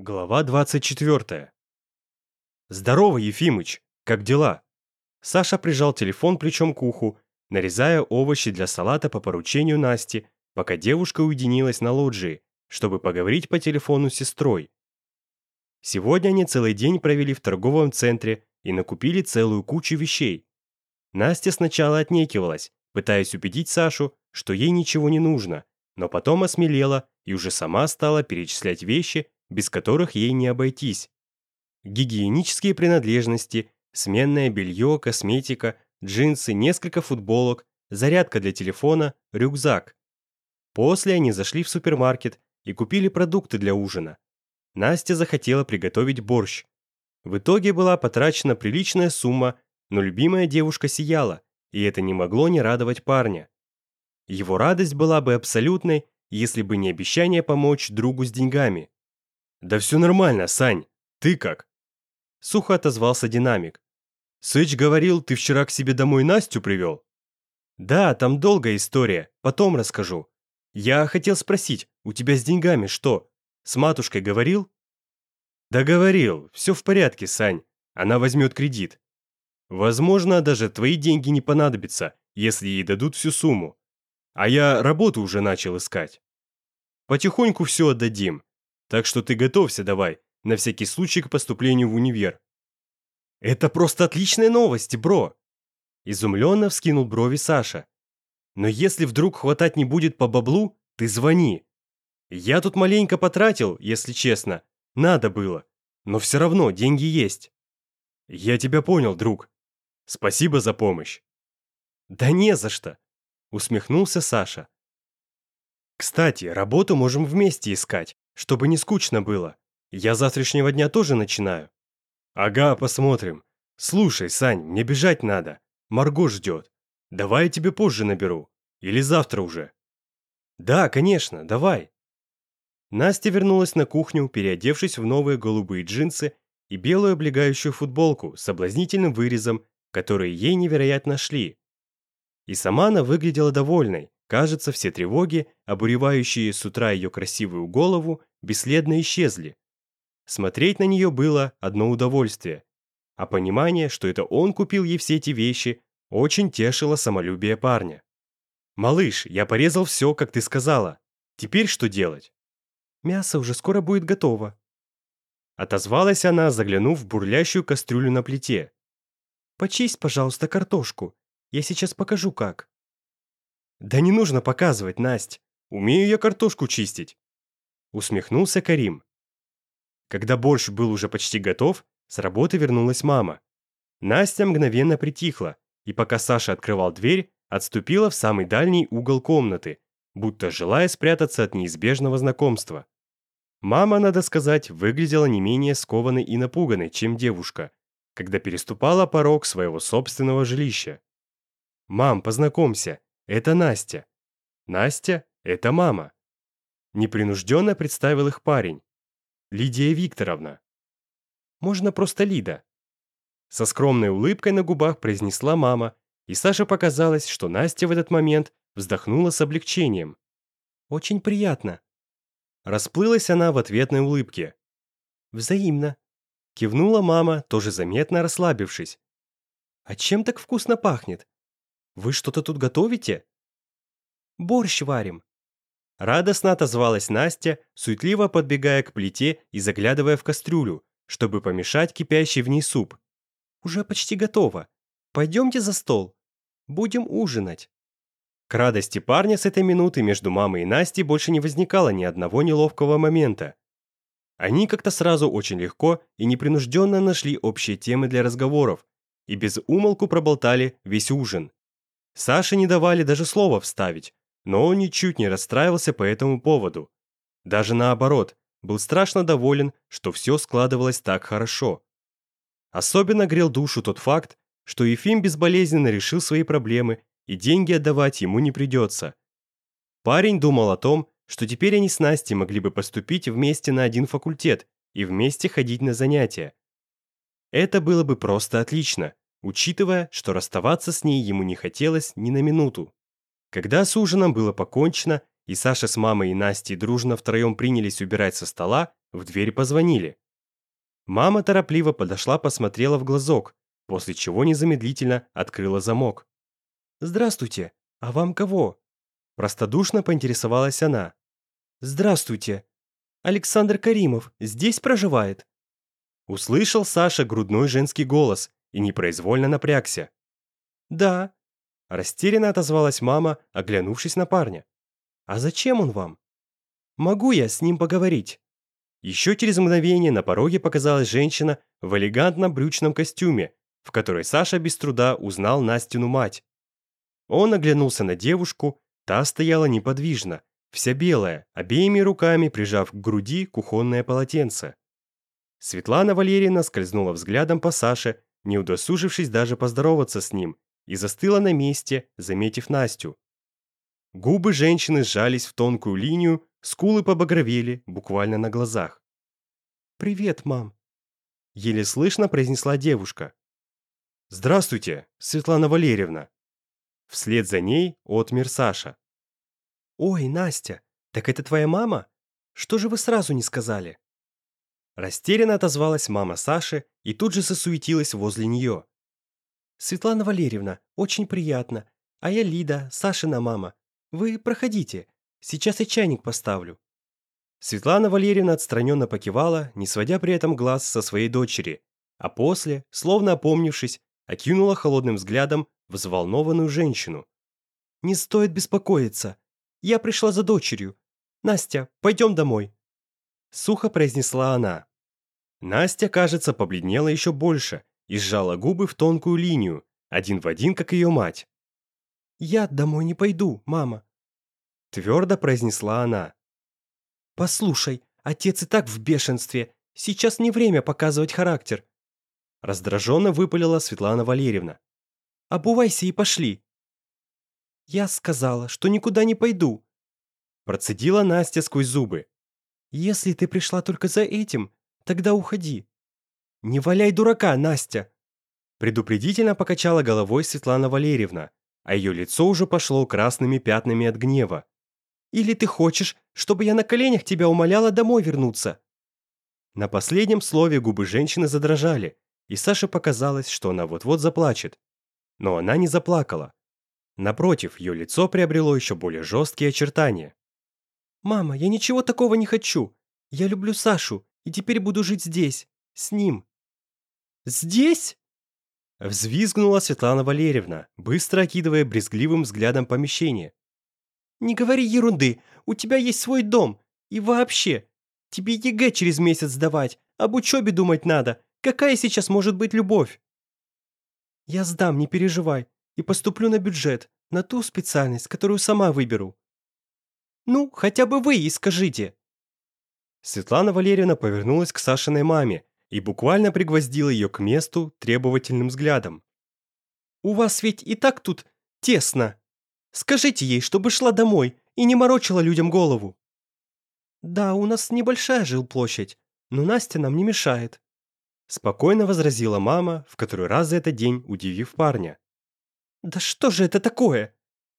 Глава 24. «Здорово, Ефимыч! Как дела?» Саша прижал телефон плечом к уху, нарезая овощи для салата по поручению Насти, пока девушка уединилась на лоджии, чтобы поговорить по телефону с сестрой. Сегодня они целый день провели в торговом центре и накупили целую кучу вещей. Настя сначала отнекивалась, пытаясь убедить Сашу, что ей ничего не нужно, но потом осмелела и уже сама стала перечислять вещи, без которых ей не обойтись. Гигиенические принадлежности, сменное белье, косметика, джинсы, несколько футболок, зарядка для телефона, рюкзак. После они зашли в супермаркет и купили продукты для ужина. Настя захотела приготовить борщ. В итоге была потрачена приличная сумма, но любимая девушка сияла, и это не могло не радовать парня. Его радость была бы абсолютной, если бы не обещание помочь другу с деньгами. Да все нормально, Сань. Ты как? Сухо отозвался динамик. Сыч говорил, ты вчера к себе домой Настю привел? Да, там долгая история, потом расскажу. Я хотел спросить, у тебя с деньгами что? С матушкой говорил? Да говорил, все в порядке, Сань. Она возьмет кредит. Возможно, даже твои деньги не понадобятся, если ей дадут всю сумму. А я работу уже начал искать. Потихоньку все отдадим, так что ты готовься давай, на всякий случай к поступлению в универ». «Это просто отличная новость, бро!» Изумленно вскинул брови Саша. «Но если вдруг хватать не будет по баблу, ты звони. Я тут маленько потратил, если честно. Надо было. Но все равно деньги есть». «Я тебя понял, друг. Спасибо за помощь». «Да не за что!» — усмехнулся Саша. «Кстати, работу можем вместе искать чтобы не скучно было. Я завтрашнего дня тоже начинаю». «Ага, посмотрим. Слушай, Сань, мне бежать надо. Марго ждет. Давай я тебе позже наберу. Или завтра уже». «Да, конечно, давай». Настя вернулась на кухню, переодевшись в новые голубые джинсы и белую облегающую футболку с соблазнительным вырезом, которые ей невероятно шли. И сама она выглядела довольной. Кажется, все тревоги, обуревающие с утра ее красивую голову, бесследно исчезли. Смотреть на нее было одно удовольствие, а понимание, что это он купил ей все эти вещи, очень тешило самолюбие парня. «Малыш, я порезал все, как ты сказала. Теперь что делать?» «Мясо уже скоро будет готово». Отозвалась она, заглянув в бурлящую кастрюлю на плите. «Почисть, пожалуйста, картошку. Я сейчас покажу, как». «Да не нужно показывать, Насть. Умею я картошку чистить. Усмехнулся Карим. Когда борщ был уже почти готов, с работы вернулась мама. Настя мгновенно притихла, и пока Саша открывал дверь, отступила в самый дальний угол комнаты, будто желая спрятаться от неизбежного знакомства. Мама, надо сказать, выглядела не менее скованной и напуганной, чем девушка, когда переступала порог своего собственного жилища. «Мам, познакомься, это Настя». «Настя — это мама». Непринужденно представил их парень. Лидия Викторовна. Можно просто Лида. Со скромной улыбкой на губах произнесла мама, и Саше показалось, что Настя в этот момент вздохнула с облегчением. «Очень приятно». Расплылась она в ответной улыбке. «Взаимно», — кивнула мама, тоже заметно расслабившись. «А чем так вкусно пахнет? Вы что-то тут готовите?» «Борщ варим», Радостно отозвалась Настя, суетливо подбегая к плите и заглядывая в кастрюлю, чтобы помешать кипящий в ней суп. «Уже почти готово. Пойдемте за стол. Будем ужинать». К радости парня с этой минуты между мамой и Настей больше не возникало ни одного неловкого момента. Они как-то сразу очень легко и непринужденно нашли общие темы для разговоров и без умолку проболтали весь ужин. Саше не давали даже слова вставить, но он ничуть не расстраивался по этому поводу. Даже наоборот, был страшно доволен, что все складывалось так хорошо. Особенно грел душу тот факт, что Ефим безболезненно решил свои проблемы и деньги отдавать ему не придется. Парень думал о том, что теперь они с Настей могли бы поступить вместе на один факультет и вместе ходить на занятия. Это было бы просто отлично, учитывая, что расставаться с ней ему не хотелось ни на минуту. Когда с ужином было покончено, и Саша с мамой и Настей дружно втроем принялись убирать со стола, в дверь позвонили. Мама торопливо подошла, посмотрела в глазок, после чего незамедлительно открыла замок. «Здравствуйте, а вам кого?» Простодушно поинтересовалась она. «Здравствуйте, Александр Каримов здесь проживает?» Услышал Саша грудной женский голос и непроизвольно напрягся. «Да, Растерянно отозвалась мама, оглянувшись на парня. «А зачем он вам?» «Могу я с ним поговорить?» Еще через мгновение на пороге показалась женщина в элегантном брючном костюме, в которой Саша без труда узнал Настину мать. Он оглянулся на девушку, та стояла неподвижно, вся белая, обеими руками прижав к груди кухонное полотенце. Светлана Валерьевна скользнула взглядом по Саше, не удосужившись даже поздороваться с ним, и застыла на месте, заметив Настю. Губы женщины сжались в тонкую линию, скулы побагровели буквально на глазах. «Привет, мам!» — еле слышно произнесла девушка. «Здравствуйте, Светлана Валерьевна!» Вслед за ней отмер Саша. «Ой, Настя, так это твоя мама? Что же вы сразу не сказали?» Растерянно отозвалась мама Саши и тут же сосуетилась возле нее. Светлана Валерьевна, очень приятно. А я Лида, Сашина мама. Вы проходите. Сейчас я чайник поставлю». Светлана Валерьевна отстраненно покивала, не сводя при этом глаз со своей дочери, а после, словно опомнившись, окинула холодным взглядом взволнованную женщину. «Не стоит беспокоиться. Я пришла за дочерью. Настя, пойдем домой». Сухо произнесла она. Настя, кажется, побледнела еще больше, и сжала губы в тонкую линию, один в один, как ее мать. «Я домой не пойду, мама», — твердо произнесла она. «Послушай, отец и так в бешенстве. Сейчас не время показывать характер». Раздраженно выпалила Светлана Валерьевна. «Обувайся и пошли». «Я сказала, что никуда не пойду», — процедила Настя сквозь зубы. «Если ты пришла только за этим, тогда уходи. «Не валяй дурака, Настя!» Предупредительно покачала головой Светлана Валерьевна, а ее лицо уже пошло красными пятнами от гнева. «Или ты хочешь, чтобы я на коленях тебя умоляла домой вернуться?» На последнем слове губы женщины задрожали, и Саше показалось, что она вот-вот заплачет. Но она не заплакала. Напротив, ее лицо приобрело еще более жесткие очертания. «Мама, я ничего такого не хочу. Я люблю Сашу, и теперь буду жить здесь, с ним. Здесь?» Взвизгнула Светлана Валерьевна, быстро окидывая брезгливым взглядом помещение. «Не говори ерунды, у тебя есть свой дом. И вообще, тебе ЕГЭ через месяц сдавать, об учебе думать надо. Какая сейчас может быть любовь?» «Я сдам, не переживай, и поступлю на бюджет, на ту специальность, которую сама выберу». «Ну, хотя бы вы и скажите». Светлана Валерьевна повернулась к Сашиной маме, и буквально пригвоздила ее к месту требовательным взглядом. «У вас ведь и так тут тесно. Скажите ей, чтобы шла домой и не морочила людям голову». «Да, у нас небольшая жилплощадь, но Настя нам не мешает», спокойно возразила мама, в который раз за этот день удивив парня. «Да что же это такое?»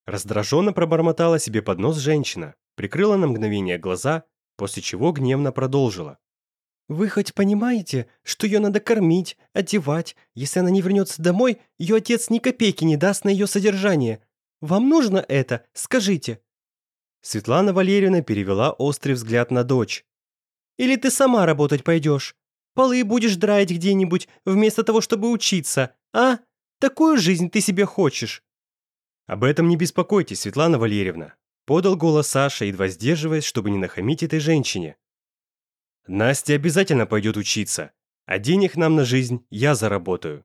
Раздраженно пробормотала себе под нос женщина, прикрыла на мгновение глаза, после чего гневно продолжила. Вы хоть понимаете, что ее надо кормить, одевать. Если она не вернется домой, ее отец ни копейки не даст на ее содержание. Вам нужно это? Скажите». Светлана Валерьевна перевела острый взгляд на дочь. «Или ты сама работать пойдешь? Полы будешь драить где-нибудь, вместо того, чтобы учиться, а? Такую жизнь ты себе хочешь». «Об этом не беспокойтесь, Светлана Валерьевна», — подал голос Саша, едва сдерживаясь, чтобы не нахамить этой женщине. Настя обязательно пойдет учиться, а денег нам на жизнь я заработаю».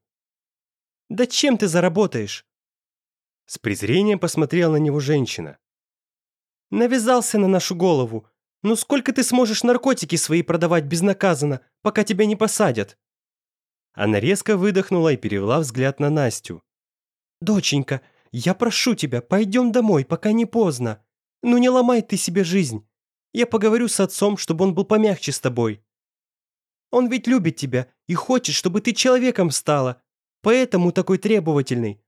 «Да чем ты заработаешь?» С презрением посмотрела на него женщина. «Навязался на нашу голову. Ну сколько ты сможешь наркотики свои продавать безнаказанно, пока тебя не посадят?» Она резко выдохнула и перевела взгляд на Настю. «Доченька, я прошу тебя, пойдем домой, пока не поздно. Ну не ломай ты себе жизнь. Я поговорю с отцом, чтобы он был помягче с тобой. Он ведь любит тебя и хочет, чтобы ты человеком стала, поэтому такой требовательный.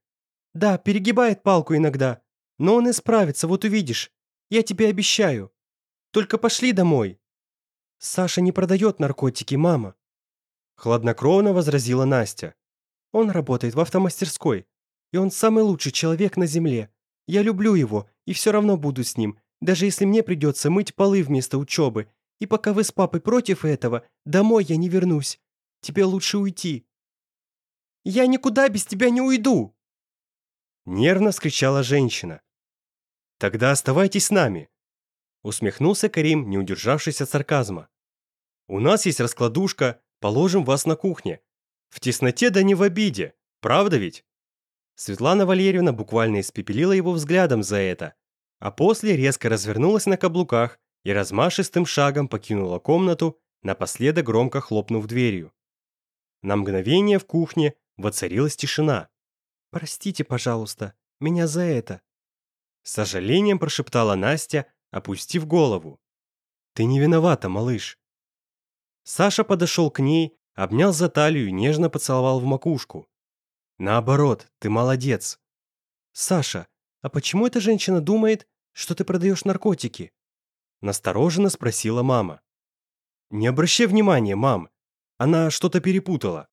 Да, перегибает палку иногда, но он исправится, вот увидишь. Я тебе обещаю. Только пошли домой. Саша не продает наркотики, мама. Хладнокровно возразила Настя. Он работает в автомастерской, и он самый лучший человек на земле. Я люблю его и все равно буду с ним, даже если мне придется мыть полы вместо учебы. И пока вы с папой против этого, домой я не вернусь. Тебе лучше уйти». «Я никуда без тебя не уйду!» Нервно вскричала женщина. «Тогда оставайтесь с нами!» Усмехнулся Карим, не удержавшись от сарказма. «У нас есть раскладушка, положим вас на кухне. В тесноте да не в обиде, правда ведь?» Светлана Валерьевна буквально испепелила его взглядом за это, а после резко развернулась на каблуках и размашистым шагом покинула комнату, напоследок громко хлопнув дверью. На мгновение в кухне воцарилась тишина. «Простите, пожалуйста, меня за это!» С сожалением прошептала Настя, опустив голову. «Ты не виновата, малыш!» Саша подошел к ней, обнял за талию и нежно поцеловал в макушку. «Наоборот, ты молодец!» «Саша, «А почему эта женщина думает, что ты продаешь наркотики?» Настороженно спросила мама. «Не обращай внимания, мам. Она что-то перепутала.